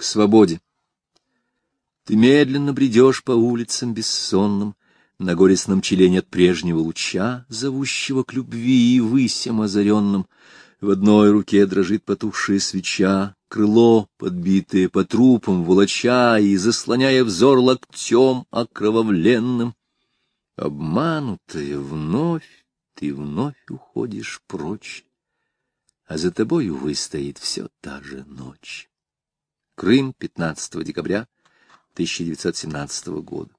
к свободе. Ты медленно бредешь по улицам бессонным, на горестном челе нет прежнего луча, зовущего к любви и высям озаренным. В одной руке дрожит потухшая свеча, крыло, подбитое по трупам, волоча и заслоняя взор локтем окровавленным. Обманутая вновь, ты вновь уходишь прочь, а за тобою выстоит все та же ночь. Крым, 15 декабря 1917 года.